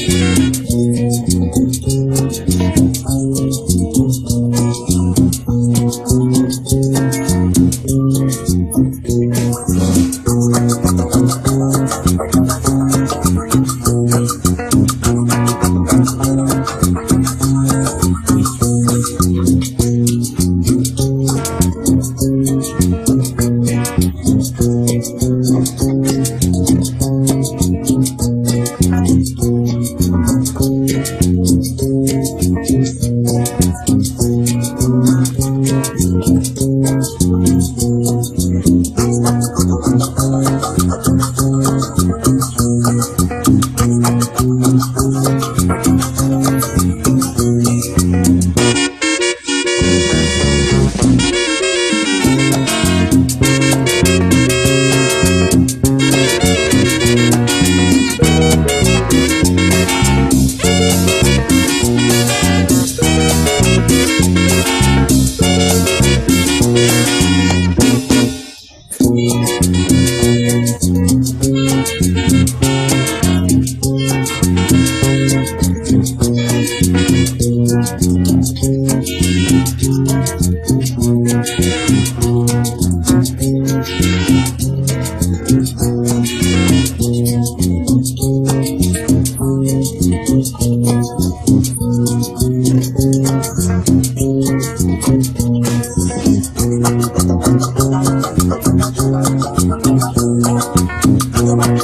I Thank